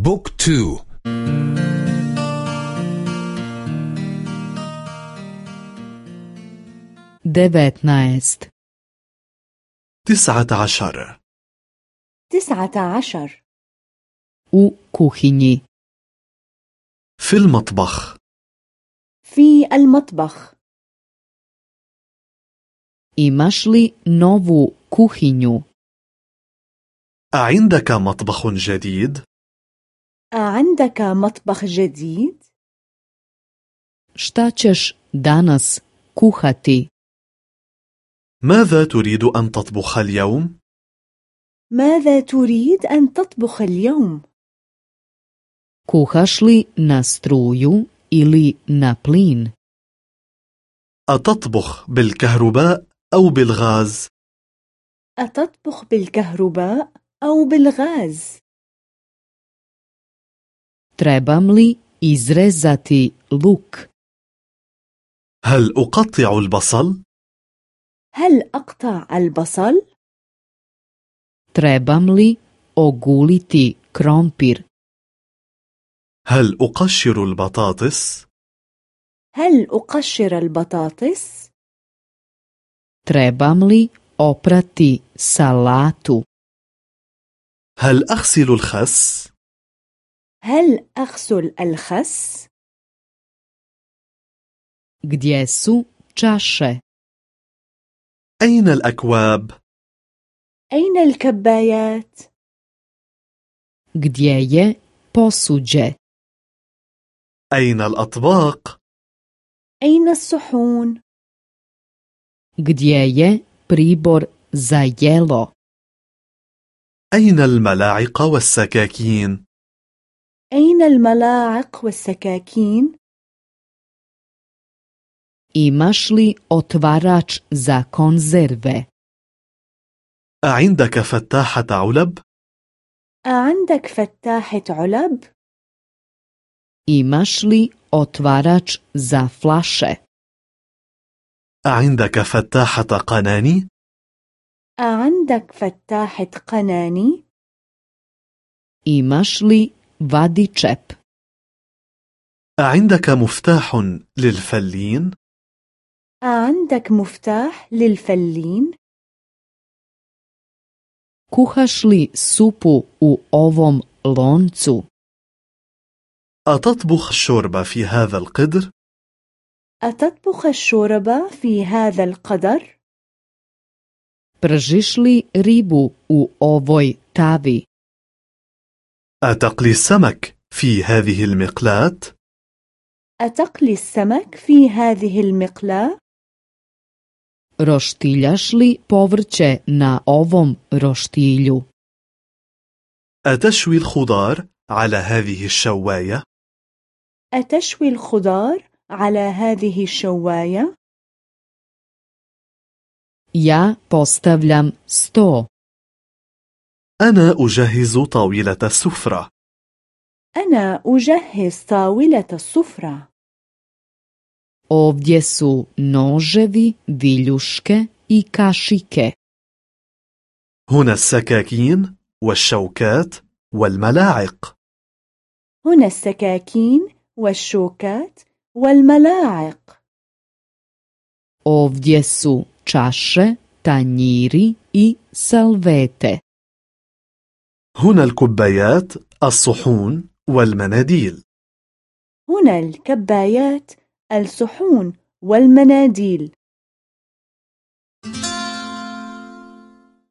بوك تو. devetnaest تسعة عشر. تسعة عشر. U kuhinji. في المطبخ. في المطبخ. Imaš li novu kuhinju? أعندك مطبخ جديد؟ أعندك مطبخ جديد؟ šta ćeš danas kuhati ماذا تريد أن تطبخ اليوم؟ ماذا تريد أن تطبخ اليوم؟ kuhaš li na struju ili na plin أتطبخ بالكهرباء أو بالغاز؟ أتطبخ بالكهرباء أو بالغاز؟ Trebam li izrezati luk هل أقطع البصل؟ هل أقطع البصل؟ trebam li oguliti krompir هل أقشر البطاطس؟ هل أقشر البطاطس؟ trebam li oprati salatu هل أغسل الخس؟ هل أغسل الخس؟ gdje su čaše أين الأكواب؟ أين الكبايات؟ gdje je posuđe أين الأطباق؟ أين الصحون؟ gdje je pribor za jelo أين الملاعق والسكاكين؟ أين الملاعق والسكاكين؟ imaš li otvarač za konzerve أعندك فتاحة علب؟ أعندك فتاحة علب؟ imaš li otvarač za flaše أعندك فتاحة قناني؟ أعندك فتاحة قناني؟ imaš li vadičep أعندك مفتاح للفلين؟ أعندك مفتاح للفلين؟ kuhaš li supu u ovom loncu أتطبخ الشوربة في هذا القدر؟ أتطبخ الشوربة في هذا القدر؟ pržiš li ribu u ovoj tavi أتقلي السمك في هذه المقلاة؟ أتقلي السمك في هذه المقلاة؟ roštiljaš li povrće na ovom roštilju أتشوي الخضار على هذه الشواية؟ أتشوي الخضار على هذه الشواية؟ ja postavljam sto أنا أجهز طاولة السفرة. أنا أجهز طاولة السفرة. Ovdje su noževi viljuške i kašike. هنا السكاكين والشوكات والملاعق. هنا السكاكين والشوكات والملاعق. Ovdje su čaše tanjiri i salvete. هنا الكبايات الصحون والمناديل. هنا الكبايات الصحون والمناديل.